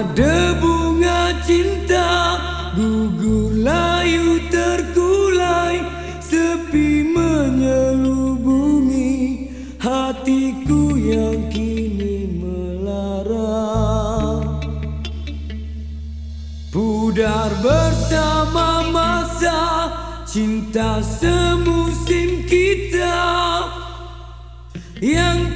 Ada bunga cinta Gugur layu terkulai Sepi menyelubungi Hatiku yang kini melarang. Pudar bersama masa Cinta semusim kita Yang